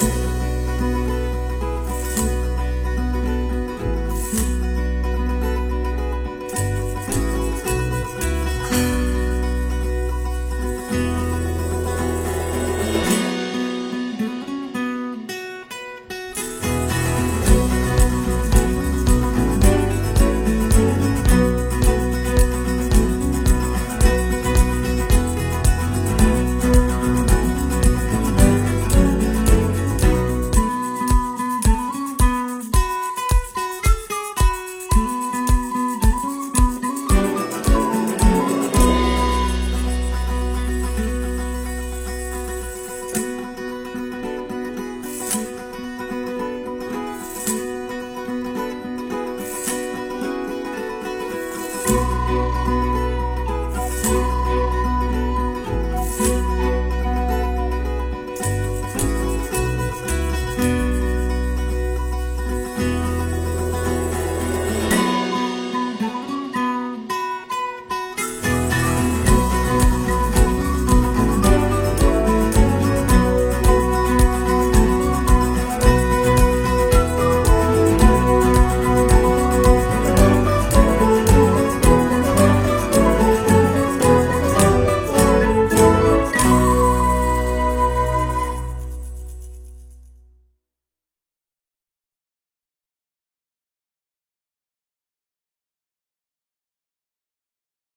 you